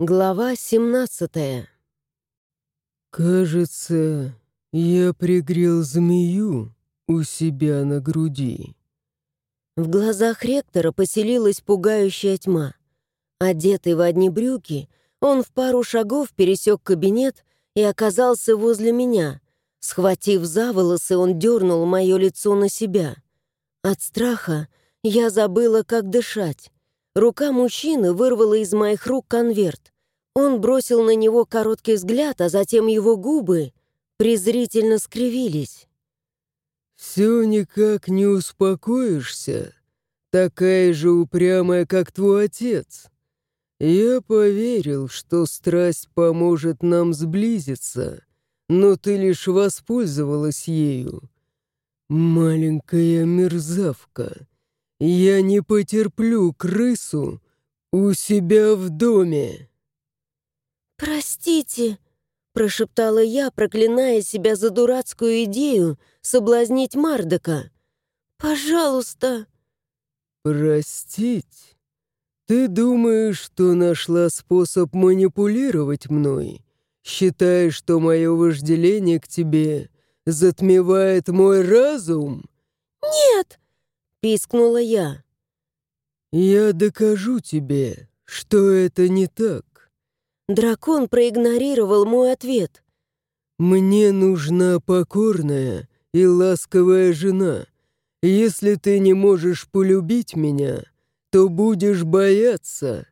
Глава 17 «Кажется, я пригрел змею у себя на груди». В глазах ректора поселилась пугающая тьма. Одетый в одни брюки, он в пару шагов пересек кабинет и оказался возле меня. Схватив за волосы, он дернул мое лицо на себя. От страха я забыла, как дышать. Рука мужчины вырвала из моих рук конверт. Он бросил на него короткий взгляд, а затем его губы презрительно скривились. «Все никак не успокоишься? Такая же упрямая, как твой отец. Я поверил, что страсть поможет нам сблизиться, но ты лишь воспользовалась ею. Маленькая мерзавка, я не потерплю крысу у себя в доме». «Простите», — прошептала я, проклиная себя за дурацкую идею соблазнить Мардока. «Пожалуйста». «Простить? Ты думаешь, что нашла способ манипулировать мной? Считаешь, что мое вожделение к тебе затмевает мой разум?» «Нет!» — пискнула я. «Я докажу тебе, что это не так. Дракон проигнорировал мой ответ. «Мне нужна покорная и ласковая жена. Если ты не можешь полюбить меня, то будешь бояться».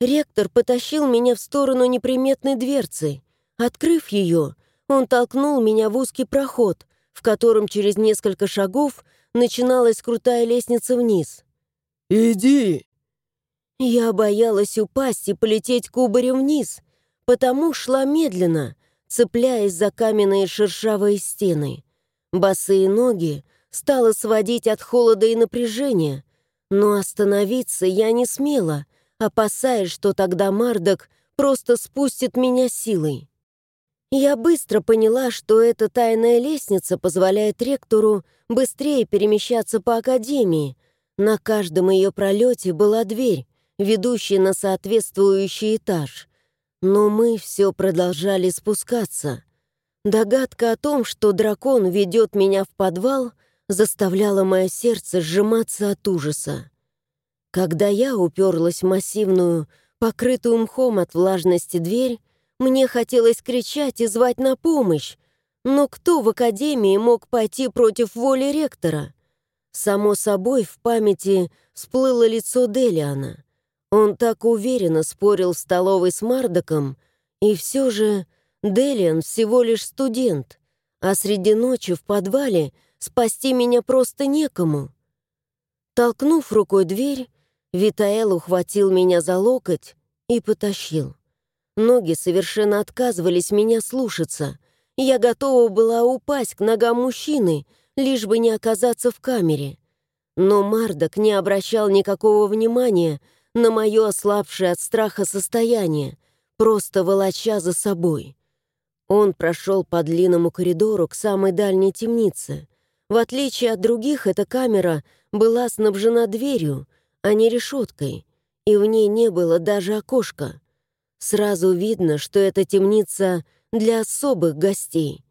Ректор потащил меня в сторону неприметной дверцы. Открыв ее, он толкнул меня в узкий проход, в котором через несколько шагов начиналась крутая лестница вниз. «Иди!» Я боялась упасть и полететь кубарем вниз, потому шла медленно, цепляясь за каменные шершавые стены. Босые ноги стало сводить от холода и напряжения, но остановиться я не смела, опасаясь, что тогда Мардок просто спустит меня силой. Я быстро поняла, что эта тайная лестница позволяет ректору быстрее перемещаться по академии. На каждом ее пролете была дверь, ведущий на соответствующий этаж. Но мы все продолжали спускаться. Догадка о том, что дракон ведет меня в подвал, заставляла мое сердце сжиматься от ужаса. Когда я уперлась в массивную, покрытую мхом от влажности дверь, мне хотелось кричать и звать на помощь, но кто в академии мог пойти против воли ректора? Само собой, в памяти всплыло лицо Делиана. Он так уверенно спорил в столовой с Мардоком, и все же Делиан всего лишь студент, а среди ночи в подвале спасти меня просто некому. Толкнув рукой дверь, Витаэл ухватил меня за локоть и потащил. Ноги совершенно отказывались меня слушаться. Я готова была упасть к ногам мужчины, лишь бы не оказаться в камере. Но Мардок не обращал никакого внимания — на мое ослабшее от страха состояние, просто волоча за собой. Он прошел по длинному коридору к самой дальней темнице. В отличие от других, эта камера была снабжена дверью, а не решеткой, и в ней не было даже окошка. Сразу видно, что это темница для особых гостей.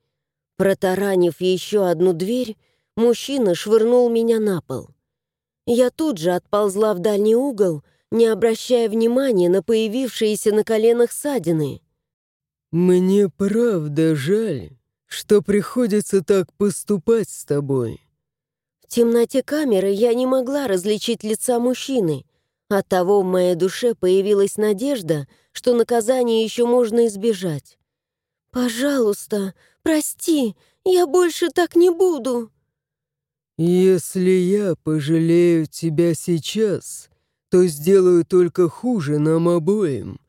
Протаранив еще одну дверь, мужчина швырнул меня на пол. Я тут же отползла в дальний угол — не обращая внимания на появившиеся на коленах ссадины. «Мне правда жаль, что приходится так поступать с тобой». В темноте камеры я не могла различить лица мужчины. Оттого в моей душе появилась надежда, что наказание еще можно избежать. «Пожалуйста, прости, я больше так не буду». «Если я пожалею тебя сейчас, то сделаю только хуже нам обоим.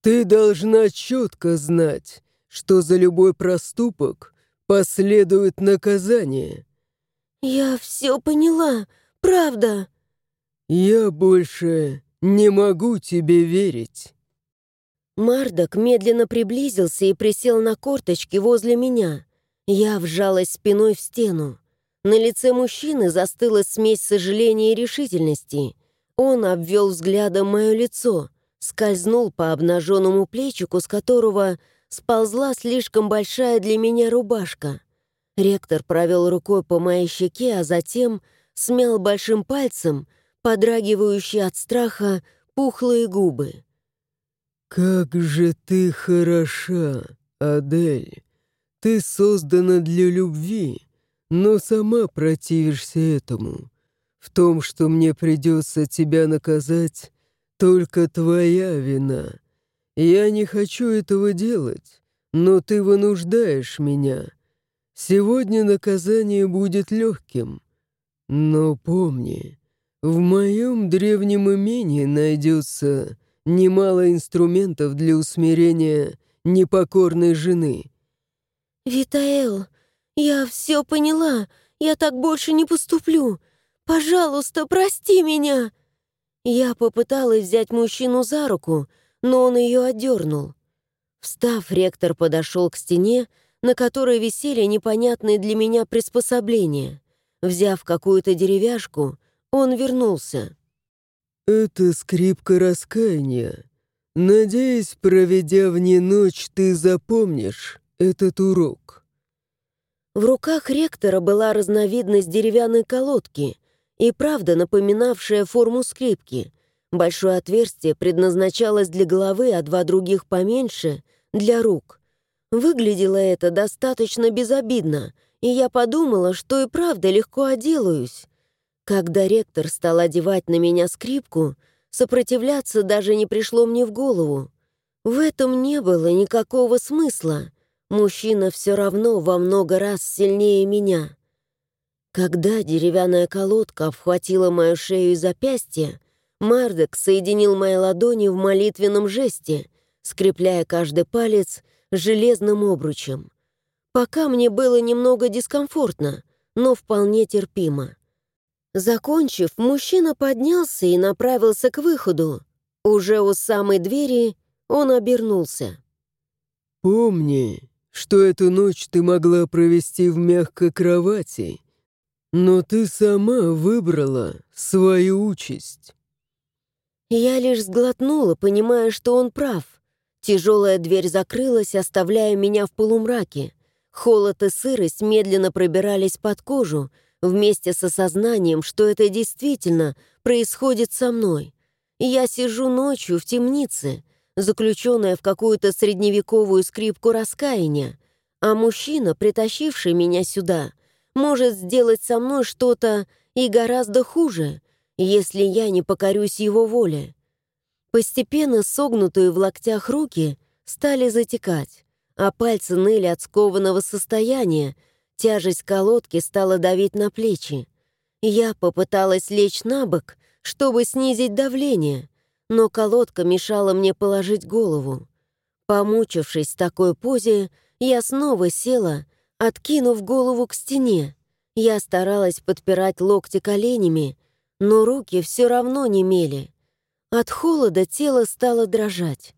Ты должна четко знать, что за любой проступок последует наказание». «Я все поняла, правда». «Я больше не могу тебе верить». Мардок медленно приблизился и присел на корточки возле меня. Я вжалась спиной в стену. На лице мужчины застыла смесь сожаления и решительности. Он обвел взглядом мое лицо, скользнул по обнаженному плечику, с которого сползла слишком большая для меня рубашка. Ректор провел рукой по моей щеке, а затем смял большим пальцем, подрагивающие от страха, пухлые губы. «Как же ты хороша, Адель! Ты создана для любви, но сама противишься этому. В том, что мне придется тебя наказать, только твоя вина. Я не хочу этого делать, но ты вынуждаешь меня. Сегодня наказание будет легким. Но помни, в моем древнем имении найдется немало инструментов для усмирения непокорной жены. «Витаэл, я все поняла. Я так больше не поступлю. Пожалуйста, прости меня!» Я попыталась взять мужчину за руку, но он ее отдернул. Встав, ректор подошел к стене, на которой висели непонятные для меня приспособления. Взяв какую-то деревяшку, он вернулся. «Это скрипка раскаяния. Надеюсь, проведя в ней ночь, ты запомнишь этот урок». В руках ректора была разновидность деревянной колодки, и правда напоминавшая форму скрипки. Большое отверстие предназначалось для головы, а два других поменьше — для рук. Выглядело это достаточно безобидно, и я подумала, что и правда легко отделаюсь. Когда ректор стал одевать на меня скрипку, сопротивляться даже не пришло мне в голову. В этом не было никакого смысла. Мужчина все равно во много раз сильнее меня. Когда деревянная колодка обхватила мою шею и запястье, Мардек соединил мои ладони в молитвенном жесте, скрепляя каждый палец железным обручем. Пока мне было немного дискомфортно, но вполне терпимо. Закончив, мужчина поднялся и направился к выходу. Уже у самой двери он обернулся. «Помни, что эту ночь ты могла провести в мягкой кровати но ты сама выбрала свою участь. Я лишь сглотнула, понимая, что он прав. Тяжелая дверь закрылась, оставляя меня в полумраке. Холод и сырость медленно пробирались под кожу, вместе с осознанием, что это действительно происходит со мной. Я сижу ночью в темнице, заключенная в какую-то средневековую скрипку раскаяния, а мужчина, притащивший меня сюда — может сделать со мной что-то и гораздо хуже, если я не покорюсь его воле. Постепенно согнутые в локтях руки стали затекать, а пальцы ныли от скованного состояния, тяжесть колодки стала давить на плечи. Я попыталась лечь на бок, чтобы снизить давление, но колодка мешала мне положить голову. Помучившись в такой позе, я снова села Откинув голову к стене, я старалась подпирать локти коленями, но руки все равно не мели. От холода тело стало дрожать.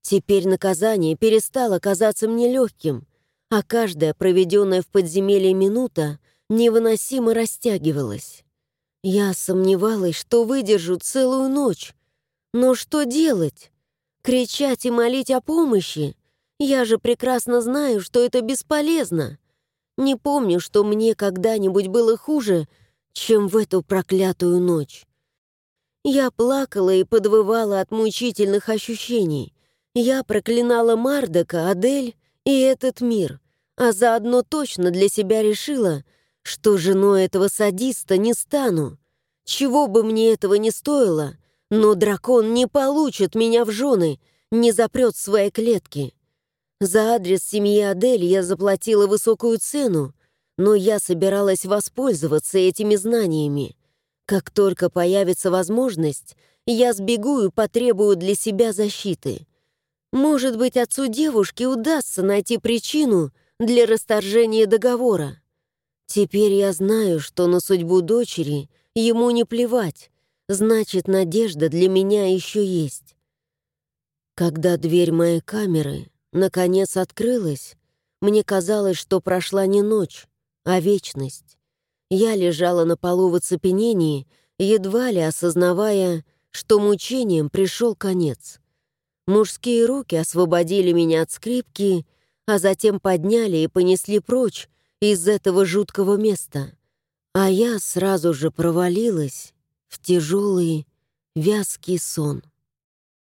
Теперь наказание перестало казаться мне легким, а каждая проведенная в подземелье минута невыносимо растягивалась. Я сомневалась, что выдержу целую ночь. Но что делать? Кричать и молить о помощи? Я же прекрасно знаю, что это бесполезно. Не помню, что мне когда-нибудь было хуже, чем в эту проклятую ночь. Я плакала и подвывала от мучительных ощущений. Я проклинала Мардока, Адель и этот мир, а заодно точно для себя решила, что женой этого садиста не стану. Чего бы мне этого не стоило, но дракон не получит меня в жены, не запрет свои клетки. За адрес семьи Адель я заплатила высокую цену, но я собиралась воспользоваться этими знаниями. Как только появится возможность, я сбегу и потребую для себя защиты. Может быть, отцу девушки удастся найти причину для расторжения договора. Теперь я знаю, что на судьбу дочери ему не плевать, значит, надежда для меня еще есть. Когда дверь моей камеры наконец открылась, мне казалось, что прошла не ночь, а вечность. Я лежала на полу в оцепенении, едва ли осознавая, что мучением пришел конец. Мужские руки освободили меня от скрипки, а затем подняли и понесли прочь из этого жуткого места. А я сразу же провалилась в тяжелый, вязкий сон.